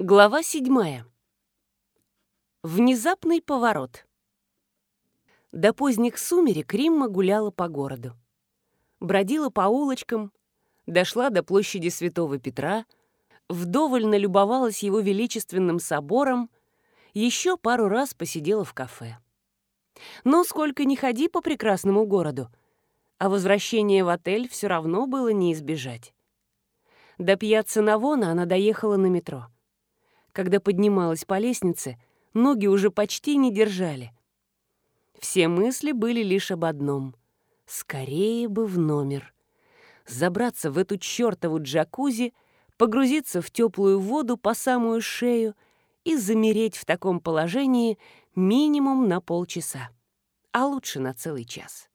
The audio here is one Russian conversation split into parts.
Глава седьмая. Внезапный поворот. До поздних сумерек Римма гуляла по городу. Бродила по улочкам, дошла до площади Святого Петра, вдоволь налюбовалась его величественным собором, еще пару раз посидела в кафе. Но сколько ни ходи по прекрасному городу, а возвращение в отель все равно было не избежать. До пьяцца Навона она доехала на метро — когда поднималась по лестнице, ноги уже почти не держали. Все мысли были лишь об одном — скорее бы в номер. Забраться в эту чёртову джакузи, погрузиться в теплую воду по самую шею и замереть в таком положении минимум на полчаса, а лучше на целый час.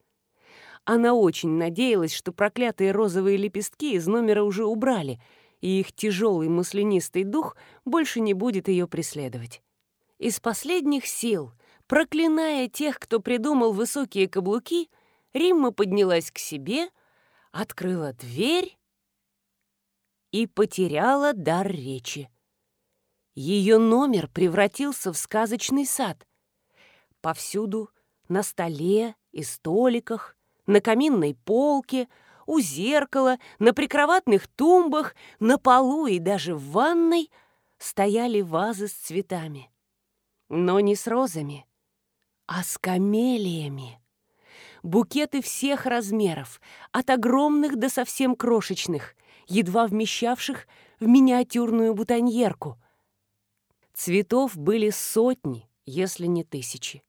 Она очень надеялась, что проклятые розовые лепестки из номера уже убрали — и их тяжелый маслянистый дух больше не будет ее преследовать. Из последних сил, проклиная тех, кто придумал высокие каблуки, Римма поднялась к себе, открыла дверь и потеряла дар речи. Ее номер превратился в сказочный сад. Повсюду, на столе и столиках, на каминной полке — у зеркала, на прикроватных тумбах, на полу и даже в ванной стояли вазы с цветами. Но не с розами, а с камелиями. Букеты всех размеров, от огромных до совсем крошечных, едва вмещавших в миниатюрную бутоньерку. Цветов были сотни, если не тысячи.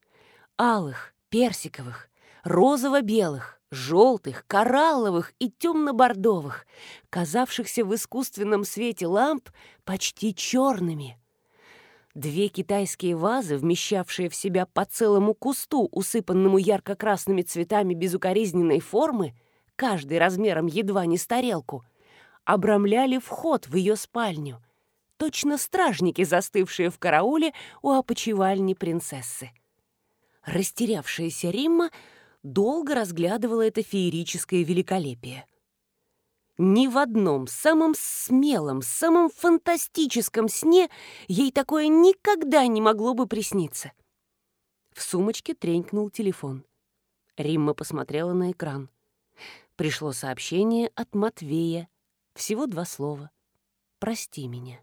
Алых, персиковых, розово-белых, желтых, коралловых и темно-бордовых, казавшихся в искусственном свете ламп почти черными. Две китайские вазы, вмещавшие в себя по целому кусту, усыпанному ярко-красными цветами безукоризненной формы, каждый размером едва не с тарелку, обрамляли вход в ее спальню. Точно стражники, застывшие в карауле у опочивальни принцессы. Растерявшаяся Римма долго разглядывала это феерическое великолепие. Ни в одном самом смелом, самом фантастическом сне ей такое никогда не могло бы присниться. В сумочке тренькнул телефон. Римма посмотрела на экран. Пришло сообщение от Матвея. Всего два слова. «Прости меня».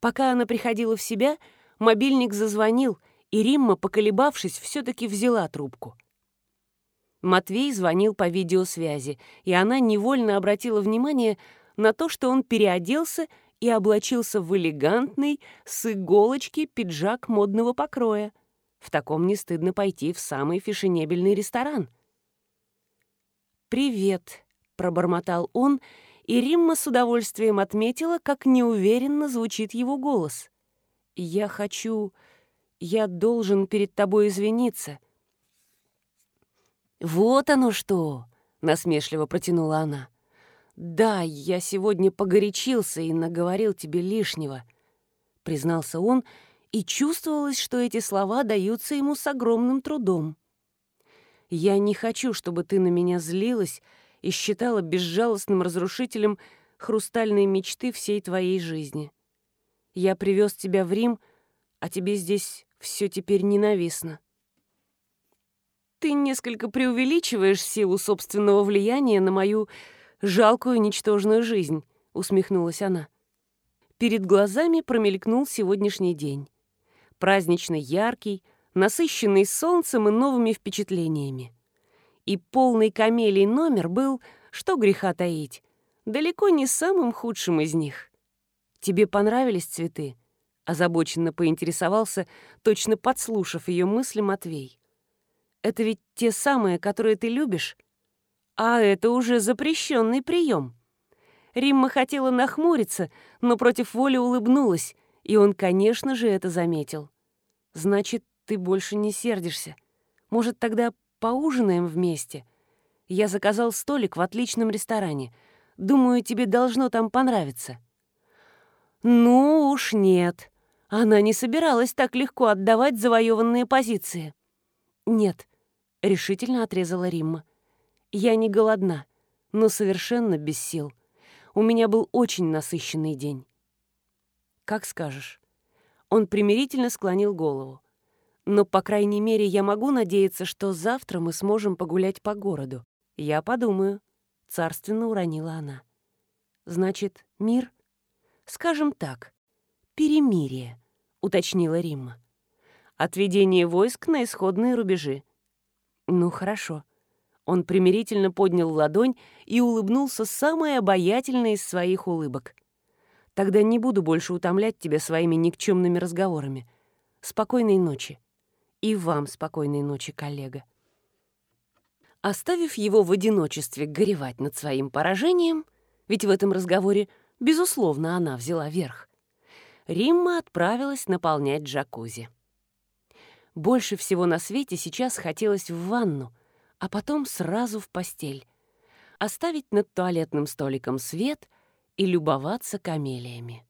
Пока она приходила в себя, мобильник зазвонил, и Римма, поколебавшись, все-таки взяла трубку — Матвей звонил по видеосвязи, и она невольно обратила внимание на то, что он переоделся и облачился в элегантный, с иголочки пиджак модного покроя. В таком не стыдно пойти в самый фешенебельный ресторан. «Привет», — пробормотал он, и Римма с удовольствием отметила, как неуверенно звучит его голос. «Я хочу... Я должен перед тобой извиниться». «Вот оно что!» — насмешливо протянула она. «Да, я сегодня погорячился и наговорил тебе лишнего», — признался он, и чувствовалось, что эти слова даются ему с огромным трудом. «Я не хочу, чтобы ты на меня злилась и считала безжалостным разрушителем хрустальные мечты всей твоей жизни. Я привез тебя в Рим, а тебе здесь все теперь ненавистно». Ты несколько преувеличиваешь силу собственного влияния на мою жалкую ничтожную жизнь», — усмехнулась она. Перед глазами промелькнул сегодняшний день. Празднично яркий, насыщенный солнцем и новыми впечатлениями. И полный камелий номер был, что греха таить, далеко не самым худшим из них. «Тебе понравились цветы?» — озабоченно поинтересовался, точно подслушав ее мысли Матвей. Это ведь те самые, которые ты любишь? А это уже запрещенный прием. Римма хотела нахмуриться, но против воли улыбнулась, и он, конечно же, это заметил. «Значит, ты больше не сердишься. Может, тогда поужинаем вместе? Я заказал столик в отличном ресторане. Думаю, тебе должно там понравиться». «Ну уж нет». Она не собиралась так легко отдавать завоеванные позиции. «Нет, — решительно отрезала Римма. «Я не голодна, но совершенно без сил. У меня был очень насыщенный день». Как скажешь. Он примирительно склонил голову. Но, по крайней мере, я могу надеяться, что завтра мы сможем погулять по городу. Я подумаю. Царственно уронила она. Значит, мир? Скажем так, перемирие, уточнила Римма. Отведение войск на исходные рубежи. Ну, хорошо. Он примирительно поднял ладонь и улыбнулся самой обаятельной из своих улыбок. Тогда не буду больше утомлять тебя своими никчемными разговорами. Спокойной ночи. И вам спокойной ночи, коллега. Оставив его в одиночестве горевать над своим поражением, ведь в этом разговоре, безусловно, она взяла верх, Римма отправилась наполнять джакузи. Больше всего на свете сейчас хотелось в ванну, а потом сразу в постель. Оставить над туалетным столиком свет и любоваться камелиями.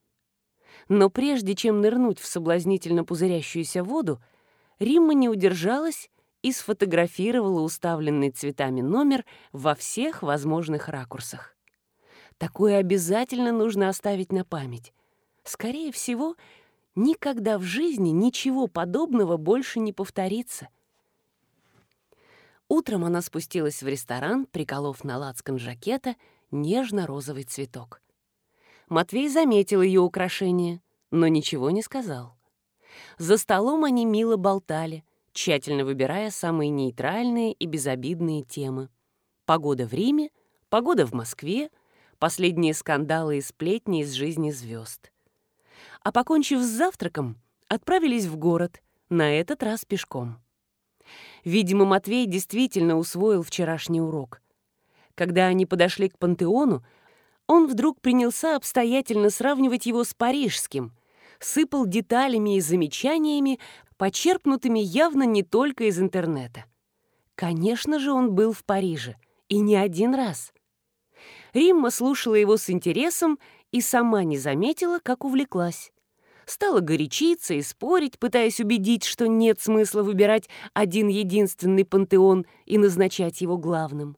Но прежде чем нырнуть в соблазнительно пузырящуюся воду, Римма не удержалась и сфотографировала уставленный цветами номер во всех возможных ракурсах. Такое обязательно нужно оставить на память. Скорее всего, никогда в жизни ничего подобного больше не повторится. Утром она спустилась в ресторан, приколов на лацкан жакета нежно-розовый цветок. Матвей заметил ее украшение, но ничего не сказал. За столом они мило болтали, тщательно выбирая самые нейтральные и безобидные темы. Погода в Риме, погода в Москве, последние скандалы и сплетни из жизни звезд. А покончив с завтраком, отправились в город, на этот раз пешком. Видимо, Матвей действительно усвоил вчерашний урок. Когда они подошли к пантеону, он вдруг принялся обстоятельно сравнивать его с парижским, сыпал деталями и замечаниями, почерпнутыми явно не только из интернета. Конечно же, он был в Париже, и не один раз. Римма слушала его с интересом и сама не заметила, как увлеклась. Стала горячиться и спорить, пытаясь убедить, что нет смысла выбирать один единственный пантеон и назначать его главным.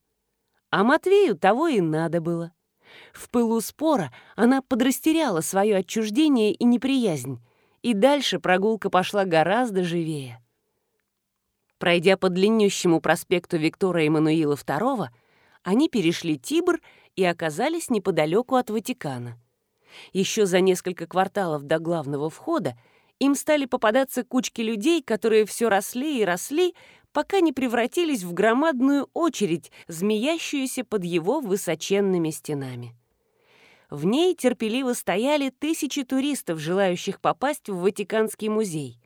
А Матвею того и надо было. В пылу спора она подрастеряла свое отчуждение и неприязнь, и дальше прогулка пошла гораздо живее. Пройдя по длиннющему проспекту Виктора Эммануила II, они перешли Тибр и оказались неподалеку от Ватикана. Еще за несколько кварталов до главного входа им стали попадаться кучки людей, которые все росли и росли, пока не превратились в громадную очередь, змеящуюся под его высоченными стенами. В ней терпеливо стояли тысячи туристов, желающих попасть в Ватиканский музей,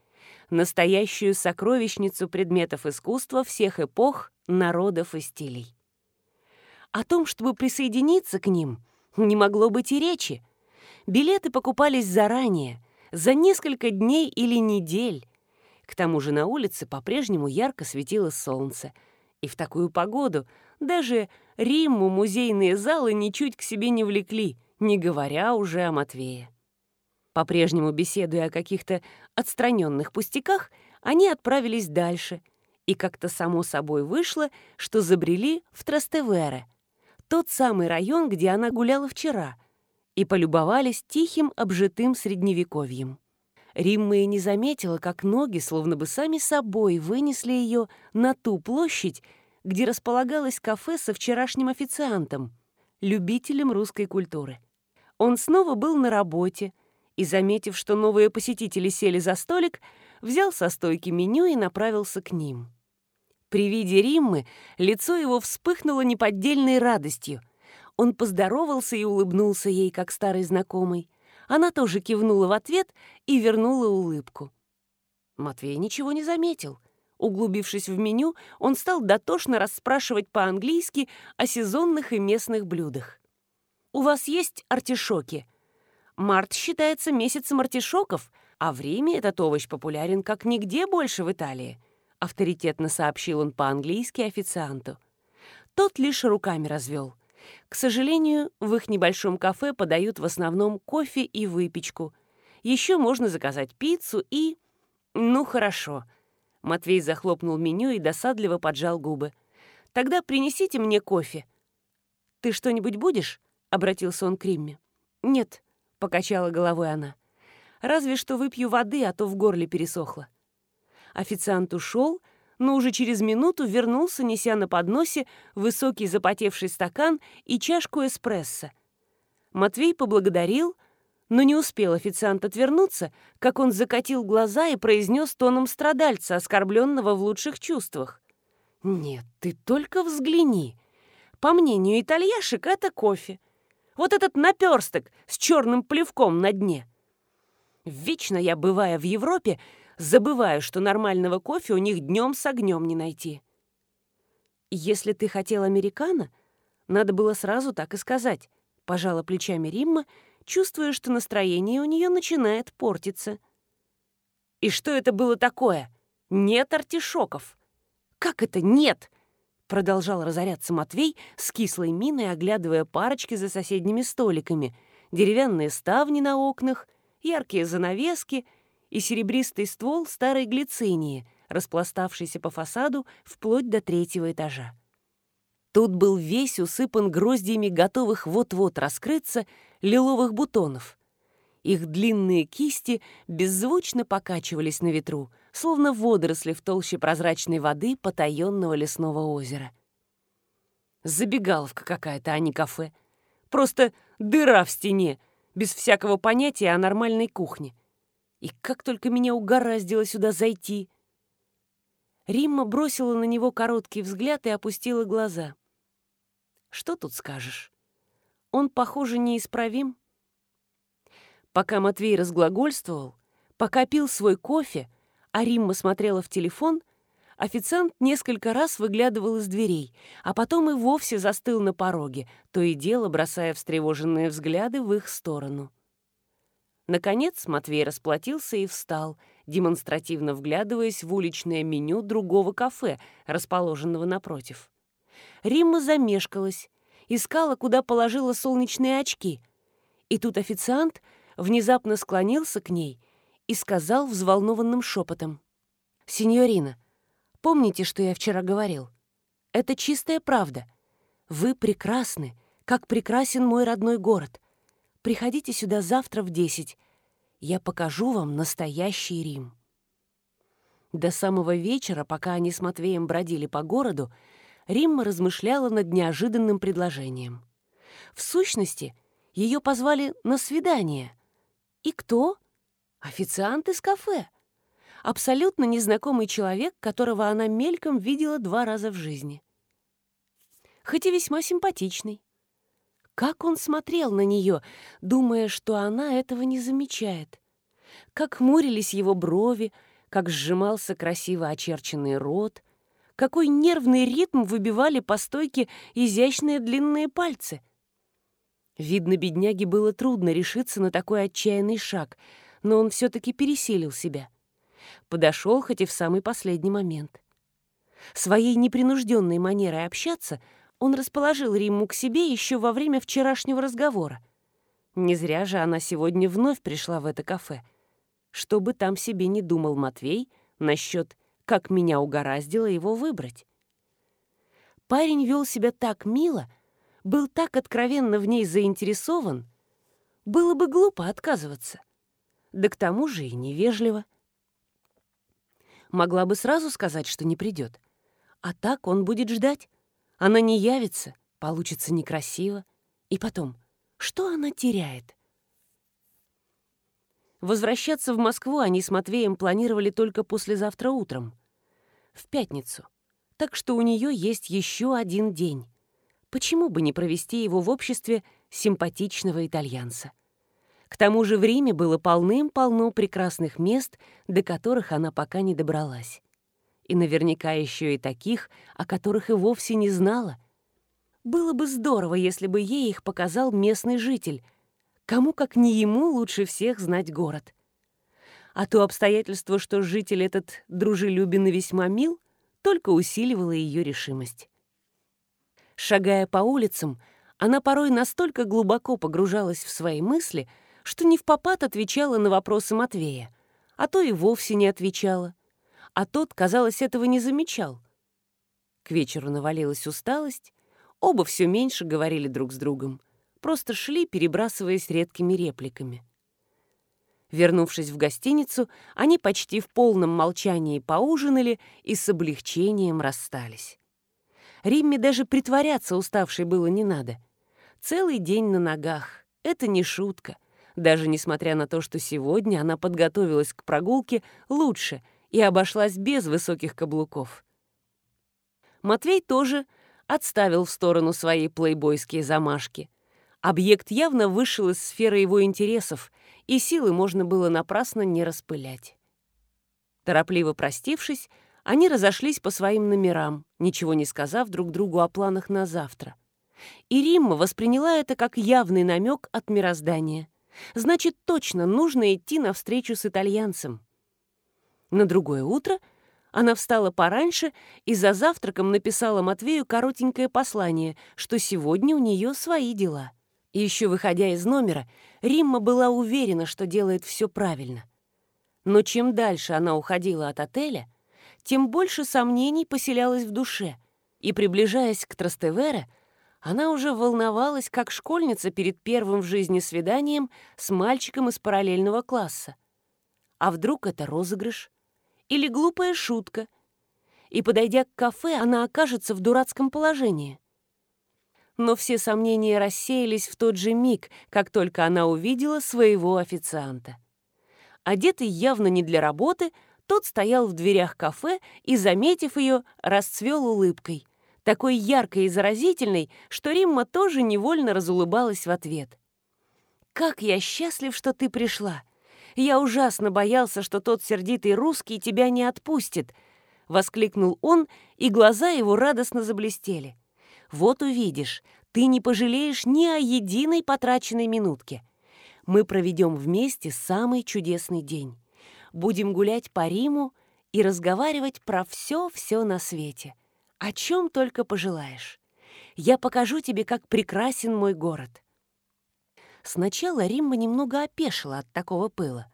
настоящую сокровищницу предметов искусства всех эпох, народов и стилей. О том, чтобы присоединиться к ним, не могло быть и речи. Билеты покупались заранее, за несколько дней или недель. К тому же на улице по-прежнему ярко светило солнце, и в такую погоду даже Римму музейные залы ничуть к себе не влекли — не говоря уже о Матвее. По-прежнему беседуя о каких-то отстраненных пустяках, они отправились дальше, и как-то само собой вышло, что забрели в Трастевере, тот самый район, где она гуляла вчера, и полюбовались тихим обжитым средневековьем. Римма и не заметила, как ноги словно бы сами собой вынесли ее на ту площадь, где располагалось кафе со вчерашним официантом, любителем русской культуры. Он снова был на работе и, заметив, что новые посетители сели за столик, взял со стойки меню и направился к ним. При виде Риммы лицо его вспыхнуло неподдельной радостью. Он поздоровался и улыбнулся ей, как старый знакомый. Она тоже кивнула в ответ и вернула улыбку. Матвей ничего не заметил. Углубившись в меню, он стал дотошно расспрашивать по-английски о сезонных и местных блюдах. У вас есть артишоки? Март считается месяцем артишоков, а в Риме этот овощ популярен как нигде больше в Италии», — авторитетно сообщил он по-английски официанту. Тот лишь руками развел. К сожалению, в их небольшом кафе подают в основном кофе и выпечку. Еще можно заказать пиццу и... Ну, хорошо. Матвей захлопнул меню и досадливо поджал губы. «Тогда принесите мне кофе». «Ты что-нибудь будешь?» — обратился он к Римме. «Нет», — покачала головой она. Разве что выпью воды, а то в горле пересохло. Официант ушел, но уже через минуту вернулся, неся на подносе высокий запотевший стакан и чашку эспрессо. Матвей поблагодарил, но не успел официант отвернуться, как он закатил глаза и произнес тоном страдальца, оскорбленного в лучших чувствах. «Нет, ты только взгляни. По мнению итальяшек, это кофе. Вот этот наперсток с черным плевком на дне. Вечно я, бывая в Европе, забываю, что нормального кофе у них днем с огнем не найти. Если ты хотел американо, надо было сразу так и сказать, пожала плечами Римма, чувствуя, что настроение у нее начинает портиться. И что это было такое? Нет артишоков. Как это нет? Продолжал разоряться Матвей с кислой миной, оглядывая парочки за соседними столиками, деревянные ставни на окнах, яркие занавески и серебристый ствол старой глицинии, распластавшийся по фасаду вплоть до третьего этажа. Тут был весь усыпан гроздьями готовых вот-вот раскрыться лиловых бутонов. Их длинные кисти беззвучно покачивались на ветру, словно водоросли в толще прозрачной воды потаенного лесного озера. Забегаловка какая-то, а не кафе. Просто дыра в стене, без всякого понятия о нормальной кухне. И как только меня угораздило сюда зайти. Римма бросила на него короткий взгляд и опустила глаза. Что тут скажешь? Он, похоже, неисправим. Пока Матвей разглагольствовал, пока пил свой кофе, а Римма смотрела в телефон, официант несколько раз выглядывал из дверей, а потом и вовсе застыл на пороге, то и дело бросая встревоженные взгляды в их сторону. Наконец Матвей расплатился и встал, демонстративно вглядываясь в уличное меню другого кафе, расположенного напротив. Римма замешкалась, искала, куда положила солнечные очки. И тут официант внезапно склонился к ней и сказал взволнованным шепотом. «Синьорина, помните, что я вчера говорил? Это чистая правда. Вы прекрасны, как прекрасен мой родной город. Приходите сюда завтра в десять. Я покажу вам настоящий Рим». До самого вечера, пока они с Матвеем бродили по городу, Римма размышляла над неожиданным предложением. В сущности, ее позвали на свидание. И кто? Официант из кафе. Абсолютно незнакомый человек, которого она мельком видела два раза в жизни. Хоть и весьма симпатичный. Как он смотрел на нее, думая, что она этого не замечает. Как хмурились его брови, как сжимался красиво очерченный рот, какой нервный ритм выбивали по стойке изящные длинные пальцы. Видно, бедняге было трудно решиться на такой отчаянный шаг, но он все-таки пересилил себя. Подошел, хоть и в самый последний момент. Своей непринужденной манерой общаться — он расположил Римму к себе еще во время вчерашнего разговора. Не зря же она сегодня вновь пришла в это кафе. Что бы там себе не думал Матвей насчет «как меня угораздило его выбрать». Парень вел себя так мило, был так откровенно в ней заинтересован, было бы глупо отказываться. Да к тому же и невежливо. Могла бы сразу сказать, что не придет. А так он будет ждать, она не явится, получится некрасиво. И потом, что она теряет? Возвращаться в Москву они с Матвеем планировали только послезавтра утром. В пятницу. Так что у нее есть еще один день. Почему бы не провести его в обществе симпатичного итальянца? К тому же в Риме было полным-полно прекрасных мест, до которых она пока не добралась и наверняка еще и таких, о которых и вовсе не знала. Было бы здорово, если бы ей их показал местный житель. Кому, как не ему, лучше всех знать город. А то обстоятельство, что житель этот дружелюбен и весьма мил, только усиливало ее решимость. Шагая по улицам, она порой настолько глубоко погружалась в свои мысли, что не в попад отвечала на вопросы Матвея, а то и вовсе не отвечала — а тот, казалось, этого не замечал. К вечеру навалилась усталость, оба все меньше говорили друг с другом, просто шли, перебрасываясь редкими репликами. Вернувшись в гостиницу, они почти в полном молчании поужинали и с облегчением расстались. Римме даже притворяться уставшей было не надо. Целый день на ногах — это не шутка, даже несмотря на то, что сегодня она подготовилась к прогулке лучше и обошлась без высоких каблуков. Матвей тоже отставил в сторону свои плейбойские замашки. Объект явно вышел из сферы его интересов, и силы можно было напрасно не распылять. Торопливо простившись, они разошлись по своим номерам, ничего не сказав друг другу о планах на завтра. И Римма восприняла это как явный намек от мироздания. Значит, точно нужно идти навстречу с итальянцем. На другое утро она встала пораньше и за завтраком написала Матвею коротенькое послание, что сегодня у нее свои дела. И еще выходя из номера, Римма была уверена, что делает все правильно. Но чем дальше она уходила от отеля, тем больше сомнений поселялось в душе, и, приближаясь к Трастевере, она уже волновалась, как школьница перед первым в жизни свиданием с мальчиком из параллельного класса. А вдруг это розыгрыш? Или глупая шутка? И, подойдя к кафе, она окажется в дурацком положении. Но все сомнения рассеялись в тот же миг, как только она увидела своего официанта. Одетый явно не для работы, тот стоял в дверях кафе и, заметив ее, расцвел улыбкой. Такой яркой и заразительной, что Римма тоже невольно разулыбалась в ответ. «Как я счастлив, что ты пришла! Я ужасно боялся, что тот сердитый русский тебя не отпустит!» — воскликнул он, и глаза его радостно заблестели. «Вот увидишь, ты не пожалеешь ни о единой потраченной минутке. Мы проведем вместе самый чудесный день будем гулять по Риму и разговаривать про все-все на свете. О чем только пожелаешь. Я покажу тебе, как прекрасен мой город». Сначала Римма немного опешила от такого пыла.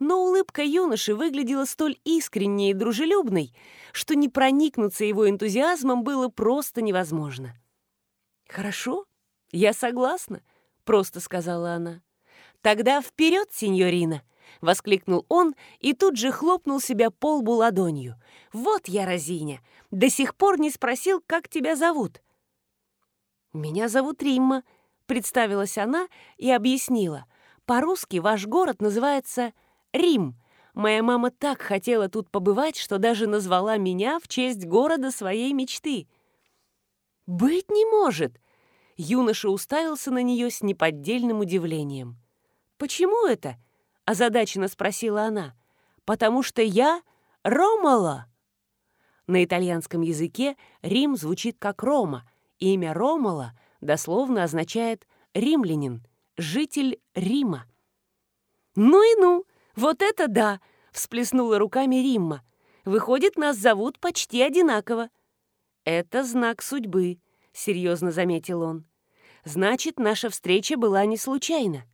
Но улыбка юноши выглядела столь искренней и дружелюбной, что не проникнуться его энтузиазмом было просто невозможно. «Хорошо, я согласна», — просто сказала она. «Тогда вперед, сеньорина!» — воскликнул он и тут же хлопнул себя по лбу ладонью. «Вот я, Розиня, до сих пор не спросил, как тебя зовут». «Меня зовут Римма», — представилась она и объяснила. «По-русски ваш город называется Рим. Моя мама так хотела тут побывать, что даже назвала меня в честь города своей мечты». «Быть не может!» Юноша уставился на нее с неподдельным удивлением. «Почему это?» озадаченно спросила она. «Потому что я Ромала». На итальянском языке Рим звучит как Рома. Имя Ромала дословно означает «римлянин», «житель Рима». «Ну и ну! Вот это да!» — всплеснула руками Римма. «Выходит, нас зовут почти одинаково». «Это знак судьбы», — серьезно заметил он. «Значит, наша встреча была не случайна».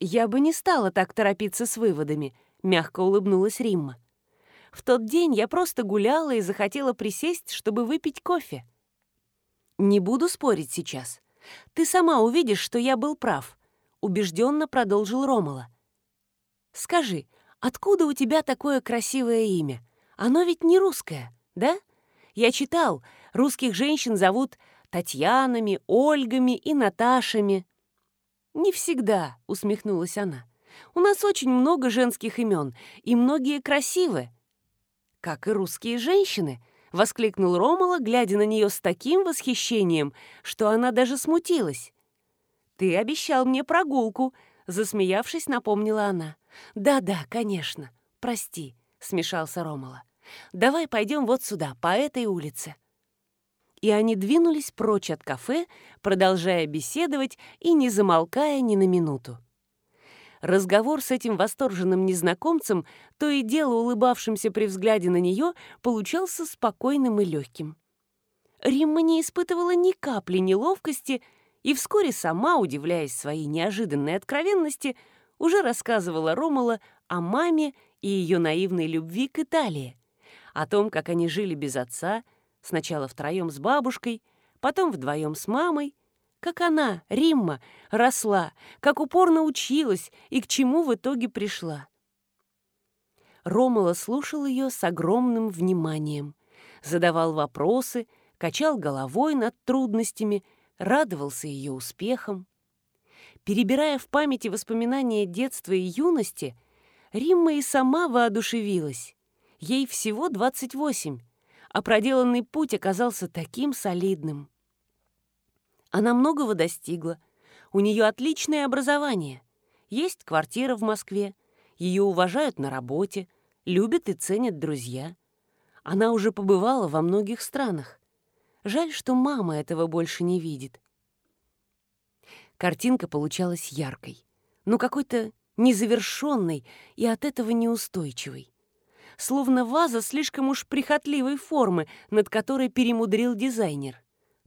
«Я бы не стала так торопиться с выводами», — мягко улыбнулась Римма. «В тот день я просто гуляла и захотела присесть, чтобы выпить кофе». «Не буду спорить сейчас. Ты сама увидишь, что я был прав», — убежденно продолжил Ромала. «Скажи, откуда у тебя такое красивое имя? Оно ведь не русское, да? Я читал, русских женщин зовут Татьянами, Ольгами и Наташами». «Не всегда», — усмехнулась она. «У нас очень много женских имен, и многие красивы». «Как и русские женщины», — воскликнул Ромала, глядя на нее с таким восхищением, что она даже смутилась. «Ты обещал мне прогулку», — засмеявшись, напомнила она. «Да-да, конечно. Прости», — смешался Ромала. «Давай пойдем вот сюда, по этой улице» и они двинулись прочь от кафе, продолжая беседовать и не замолкая ни на минуту. Разговор с этим восторженным незнакомцем, то и дело улыбавшимся при взгляде на нее, получался спокойным и легким. Римма не испытывала ни капли неловкости и вскоре сама, удивляясь своей неожиданной откровенности, уже рассказывала Ромала о маме и ее наивной любви к Италии, о том, как они жили без отца, Сначала втроем с бабушкой, потом вдвоем с мамой, как она, Римма, росла, как упорно училась и к чему в итоге пришла. Ромала слушал ее с огромным вниманием, задавал вопросы, качал головой над трудностями, радовался ее успехам. Перебирая в памяти воспоминания детства и юности, Римма и сама воодушевилась. Ей всего 28, а проделанный путь оказался таким солидным. Она многого достигла. У нее отличное образование. Есть квартира в Москве. Ее уважают на работе. Любят и ценят друзья. Она уже побывала во многих странах. Жаль, что мама этого больше не видит. Картинка получалась яркой, но какой-то незавершенной и от этого неустойчивой. Словно ваза слишком уж прихотливой формы, над которой перемудрил дизайнер.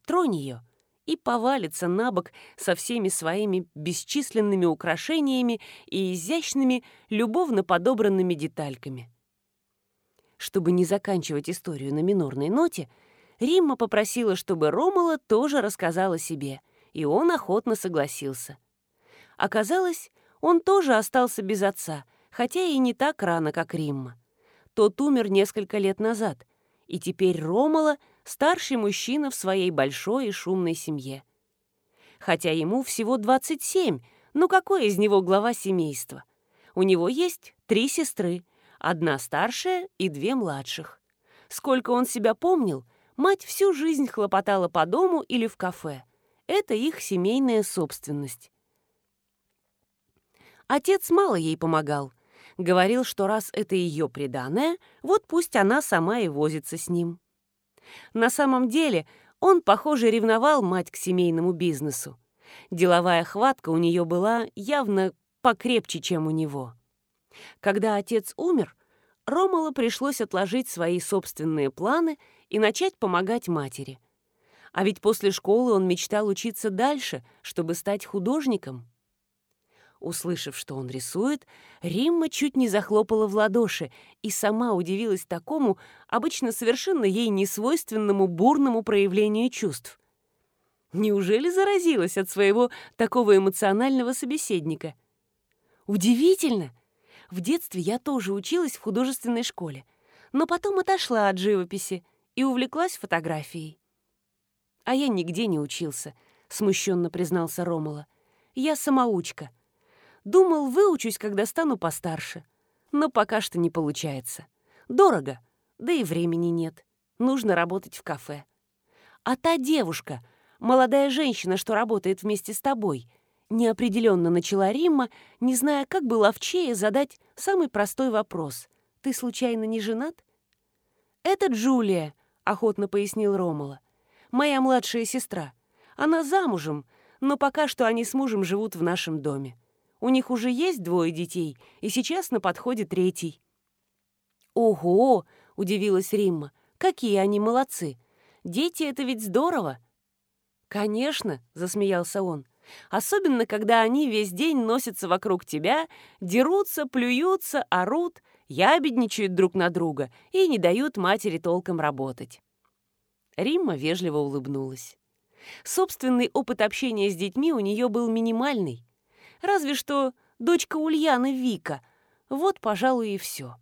Тронь ее — и повалится на бок со всеми своими бесчисленными украшениями и изящными, любовно подобранными детальками. Чтобы не заканчивать историю на минорной ноте, Римма попросила, чтобы Ромала тоже рассказала себе, и он охотно согласился. Оказалось, он тоже остался без отца, хотя и не так рано, как Римма. Тот умер несколько лет назад, и теперь Ромала — старший мужчина в своей большой и шумной семье. Хотя ему всего 27, но какой из него глава семейства? У него есть три сестры, одна старшая и две младших. Сколько он себя помнил, мать всю жизнь хлопотала по дому или в кафе. Это их семейная собственность. Отец мало ей помогал. Говорил, что раз это ее преданное, вот пусть она сама и возится с ним. На самом деле он, похоже, ревновал мать к семейному бизнесу. Деловая хватка у нее была явно покрепче, чем у него. Когда отец умер, Ромала пришлось отложить свои собственные планы и начать помогать матери. А ведь после школы он мечтал учиться дальше, чтобы стать художником. Услышав, что он рисует, Римма чуть не захлопала в ладоши и сама удивилась такому, обычно совершенно ей несвойственному бурному проявлению чувств. Неужели заразилась от своего такого эмоционального собеседника? Удивительно! В детстве я тоже училась в художественной школе, но потом отошла от живописи и увлеклась фотографией. «А я нигде не учился», — смущенно признался Ромала. «Я самоучка». Думал, выучусь, когда стану постарше. Но пока что не получается. Дорого, да и времени нет. Нужно работать в кафе. А та девушка, молодая женщина, что работает вместе с тобой, неопределенно начала Римма, не зная, как бы ловчее задать самый простой вопрос. «Ты случайно не женат?» «Это Джулия», — охотно пояснил Ромала. «Моя младшая сестра. Она замужем, но пока что они с мужем живут в нашем доме. У них уже есть двое детей, и сейчас на подходе третий». «Ого!» — удивилась Римма. «Какие они молодцы! Дети — это ведь здорово!» «Конечно!» — засмеялся он. «Особенно, когда они весь день носятся вокруг тебя, дерутся, плюются, орут, ябедничают друг на друга и не дают матери толком работать». Римма вежливо улыбнулась. Собственный опыт общения с детьми у нее был минимальный. Разве что дочка Ульяны Вика. Вот, пожалуй, и все.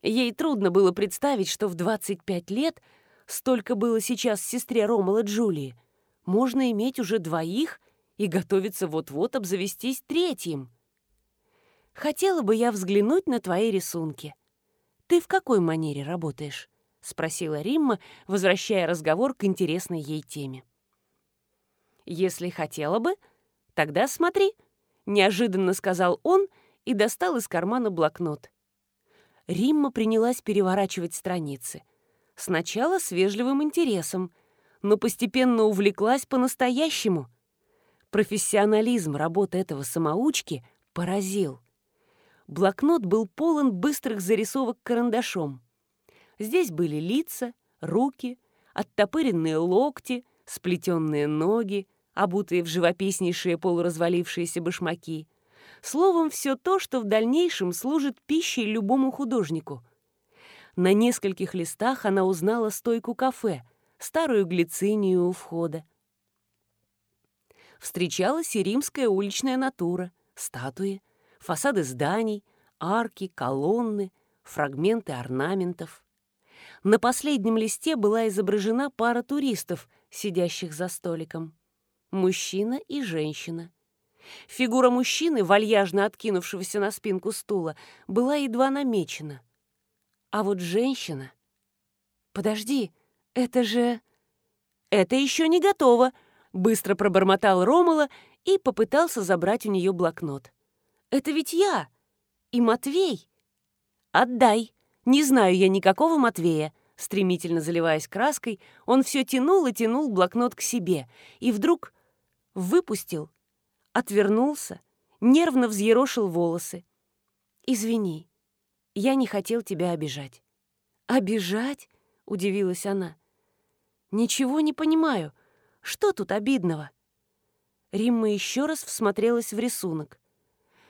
Ей трудно было представить, что в 25 лет, столько было сейчас сестре Ромала Джулии, можно иметь уже двоих и готовиться вот-вот обзавестись третьим. Хотела бы я взглянуть на твои рисунки. Ты в какой манере работаешь? — спросила Римма, возвращая разговор к интересной ей теме. «Если хотела бы, тогда смотри», неожиданно сказал он и достал из кармана блокнот. Римма принялась переворачивать страницы. Сначала с вежливым интересом, но постепенно увлеклась по-настоящему. Профессионализм работы этого самоучки поразил. Блокнот был полон быстрых зарисовок карандашом. Здесь были лица, руки, оттопыренные локти, сплетенные ноги, обутые в живописнейшие полуразвалившиеся башмаки. Словом, все то, что в дальнейшем служит пищей любому художнику. На нескольких листах она узнала стойку кафе, старую глицинию у входа. встречалась и римская уличная натура, статуи, фасады зданий, арки, колонны, фрагменты орнаментов. На последнем листе была изображена пара туристов, сидящих за столиком. Мужчина и женщина. Фигура мужчины, вальяжно откинувшегося на спинку стула, была едва намечена. А вот женщина... «Подожди, это же...» «Это еще не готово», — быстро пробормотал Ромала и попытался забрать у нее блокнот. «Это ведь я и Матвей». «Отдай. Не знаю я никакого Матвея». Стремительно заливаясь краской, он все тянул и тянул блокнот к себе, и вдруг выпустил, отвернулся, нервно взъерошил волосы. «Извини, я не хотел тебя обижать». «Обижать?» — удивилась она. «Ничего не понимаю. Что тут обидного?» Римма еще раз всмотрелась в рисунок.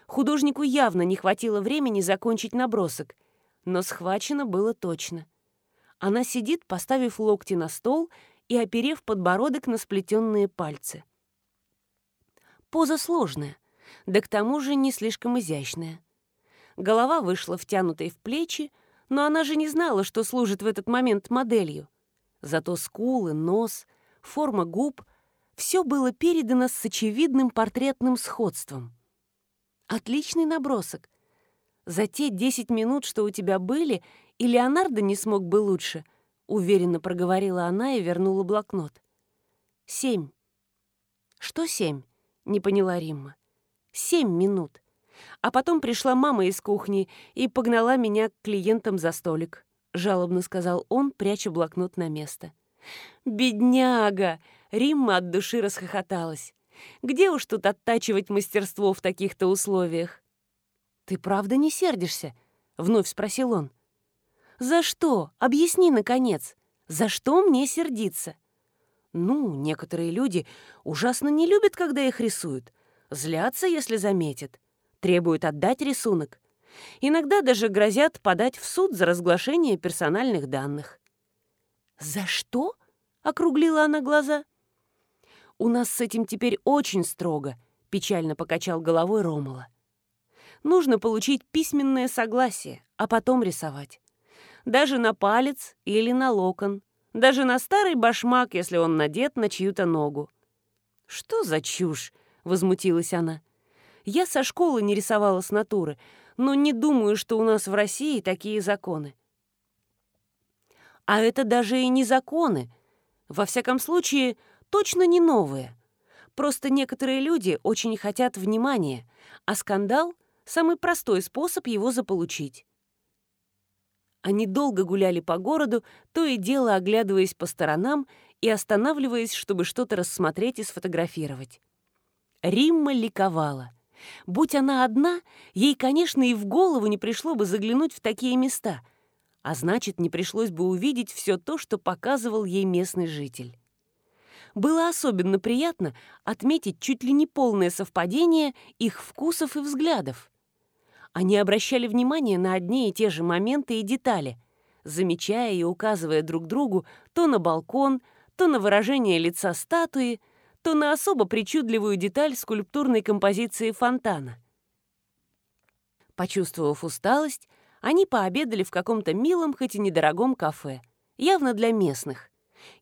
Художнику явно не хватило времени закончить набросок, но схвачено было точно. Она сидит, поставив локти на стол и оперев подбородок на сплетенные пальцы. Поза сложная, да к тому же не слишком изящная. Голова вышла втянутой в плечи, но она же не знала, что служит в этот момент моделью. Зато скулы, нос, форма губ — все было передано с очевидным портретным сходством. Отличный набросок. За те десять минут, что у тебя были, и Леонардо не смог бы лучше, уверенно проговорила она и вернула блокнот. Семь. Что семь? Не поняла Римма. Семь минут. А потом пришла мама из кухни и погнала меня к клиентам за столик, жалобно сказал он, пряча блокнот на место. «Бедняга!» — Римма от души расхохоталась. «Где уж тут оттачивать мастерство в таких-то условиях?» «Ты правда не сердишься?» — вновь спросил он. «За что? Объясни, наконец. За что мне сердиться?» «Ну, некоторые люди ужасно не любят, когда их рисуют. Злятся, если заметят требуют отдать рисунок. Иногда даже грозят подать в суд за разглашение персональных данных. «За что?» — округлила она глаза. «У нас с этим теперь очень строго», — печально покачал головой Ромала. «Нужно получить письменное согласие, а потом рисовать. Даже на палец или на локон, даже на старый башмак, если он надет на чью-то ногу». «Что за чушь?» — возмутилась она. Я со школы не рисовала с натуры, но не думаю, что у нас в России такие законы. А это даже и не законы. Во всяком случае, точно не новые. Просто некоторые люди очень хотят внимания, а скандал — самый простой способ его заполучить. Они долго гуляли по городу, то и дело оглядываясь по сторонам и останавливаясь, чтобы что-то рассмотреть и сфотографировать. Римма ликовала. Будь она одна, ей, конечно, и в голову не пришло бы заглянуть в такие места, а значит, не пришлось бы увидеть все то, что показывал ей местный житель. Было особенно приятно отметить чуть ли не полное совпадение их вкусов и взглядов. Они обращали внимание на одни и те же моменты и детали, замечая и указывая друг другу то на балкон, то на выражение лица статуи — то на особо причудливую деталь скульптурной композиции фонтана. Почувствовав усталость, они пообедали в каком-то милом, хоть и недорогом кафе, явно для местных,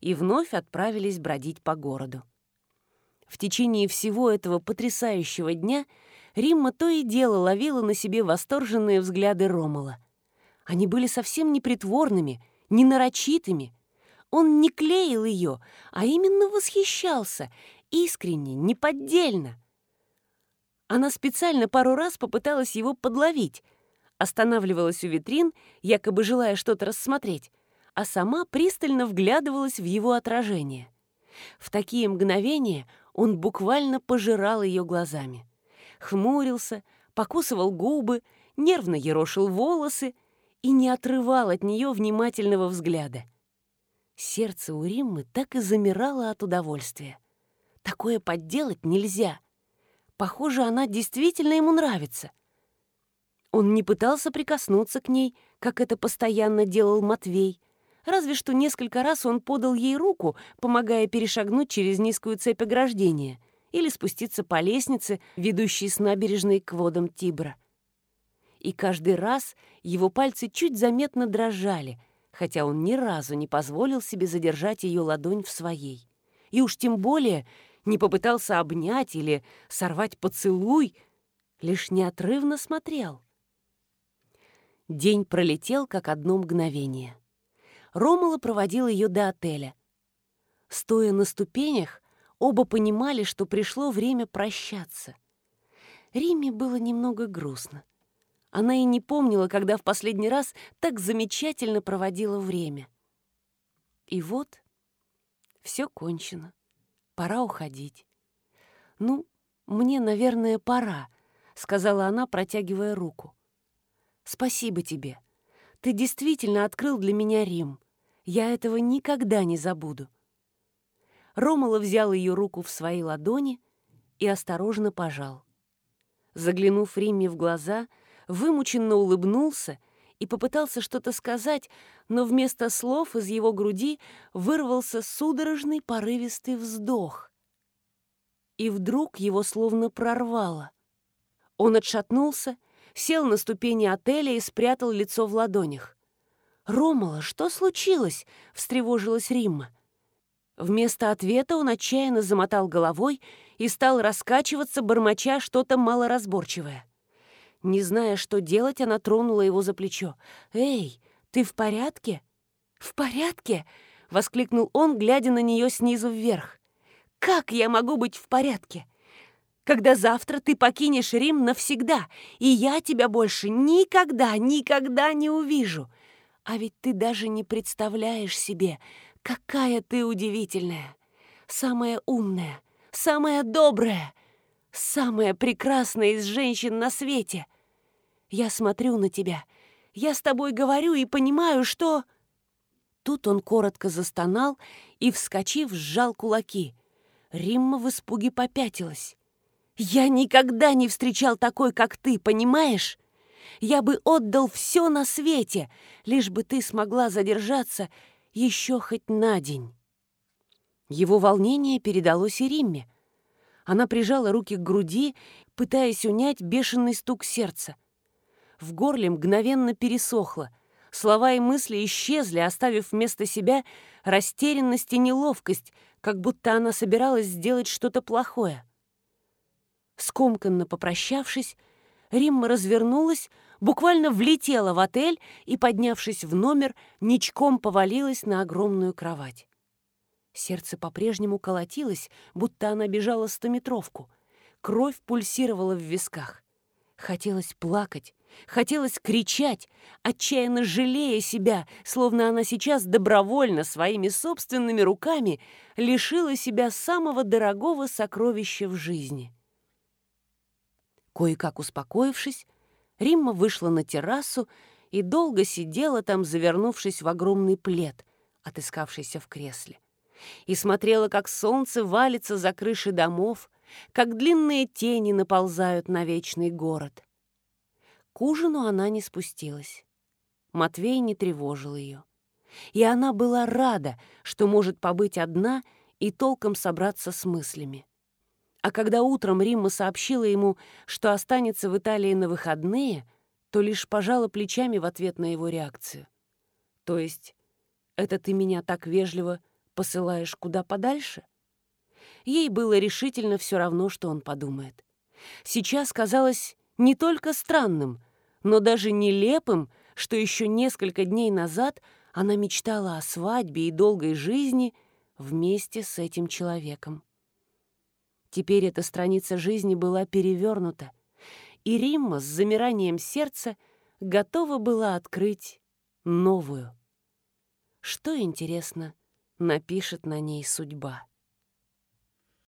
и вновь отправились бродить по городу. В течение всего этого потрясающего дня Римма то и дело ловила на себе восторженные взгляды Ромала. Они были совсем не притворными, не нарочитыми. Он не клеил ее, а именно восхищался искренне, неподдельно. Она специально пару раз попыталась его подловить, останавливалась у витрин, якобы желая что-то рассмотреть, а сама пристально вглядывалась в его отражение. В такие мгновения он буквально пожирал ее глазами. Хмурился, покусывал губы, нервно ерошил волосы и не отрывал от нее внимательного взгляда. Сердце у Риммы так и замирало от удовольствия. Такое подделать нельзя. Похоже, она действительно ему нравится. Он не пытался прикоснуться к ней, как это постоянно делал Матвей. Разве что несколько раз он подал ей руку, помогая перешагнуть через низкую цепь ограждения, или спуститься по лестнице, ведущей с набережной к водам Тибра. И каждый раз его пальцы чуть заметно дрожали, хотя он ни разу не позволил себе задержать ее ладонь в своей. И уж тем более не попытался обнять или сорвать поцелуй, лишь неотрывно смотрел. День пролетел, как одно мгновение. Ромала проводил ее до отеля. Стоя на ступенях, оба понимали, что пришло время прощаться. Риме было немного грустно. Она и не помнила, когда в последний раз так замечательно проводила время. И вот все кончено. Пора уходить. «Ну, мне, наверное, пора», — сказала она, протягивая руку. «Спасибо тебе. Ты действительно открыл для меня Рим. Я этого никогда не забуду». Ромала взял ее руку в свои ладони и осторожно пожал. Заглянув Римме в глаза, вымученно улыбнулся и попытался что-то сказать, но вместо слов из его груди вырвался судорожный порывистый вздох. И вдруг его словно прорвало. Он отшатнулся сел на ступени отеля и спрятал лицо в ладонях. «Ромала, что случилось?» — встревожилась Римма. Вместо ответа он отчаянно замотал головой и стал раскачиваться, бормоча что-то малоразборчивое. Не зная, что делать, она тронула его за плечо. «Эй, ты в порядке?» «В порядке?» — воскликнул он, глядя на нее снизу вверх. «Как я могу быть в порядке? когда завтра ты покинешь Рим навсегда, и я тебя больше никогда, никогда не увижу. А ведь ты даже не представляешь себе, какая ты удивительная, самая умная, самая добрая, самая прекрасная из женщин на свете. Я смотрю на тебя, я с тобой говорю и понимаю, что...» Тут он коротко застонал и, вскочив, сжал кулаки. Римма в испуге попятилась. Я никогда не встречал такой, как ты, понимаешь? Я бы отдал все на свете, лишь бы ты смогла задержаться еще хоть на день. Его волнение передалось и Римме. Она прижала руки к груди, пытаясь унять бешеный стук сердца. В горле мгновенно пересохло. Слова и мысли исчезли, оставив вместо себя растерянность и неловкость, как будто она собиралась сделать что-то плохое. Скомканно попрощавшись, Римма развернулась, буквально влетела в отель и, поднявшись в номер, ничком повалилась на огромную кровать. Сердце по-прежнему колотилось, будто она бежала стометровку. Кровь пульсировала в висках. Хотелось плакать, хотелось кричать, отчаянно жалея себя, словно она сейчас добровольно своими собственными руками лишила себя самого дорогого сокровища в жизни. Кое-как успокоившись, Римма вышла на террасу и долго сидела там, завернувшись в огромный плед, отыскавшийся в кресле, и смотрела, как солнце валится за крыши домов, как длинные тени наползают на вечный город. К ужину она не спустилась. Матвей не тревожил ее. И она была рада, что может побыть одна и толком собраться с мыслями. А когда утром Римма сообщила ему, что останется в Италии на выходные, то лишь пожала плечами в ответ на его реакцию. То есть, это ты меня так вежливо посылаешь куда подальше? Ей было решительно все равно, что он подумает. Сейчас казалось не только странным, но даже нелепым, что еще несколько дней назад она мечтала о свадьбе и долгой жизни вместе с этим человеком. Теперь эта страница жизни была перевернута, и Римма с замиранием сердца готова была открыть новую. Что, интересно, напишет на ней судьба?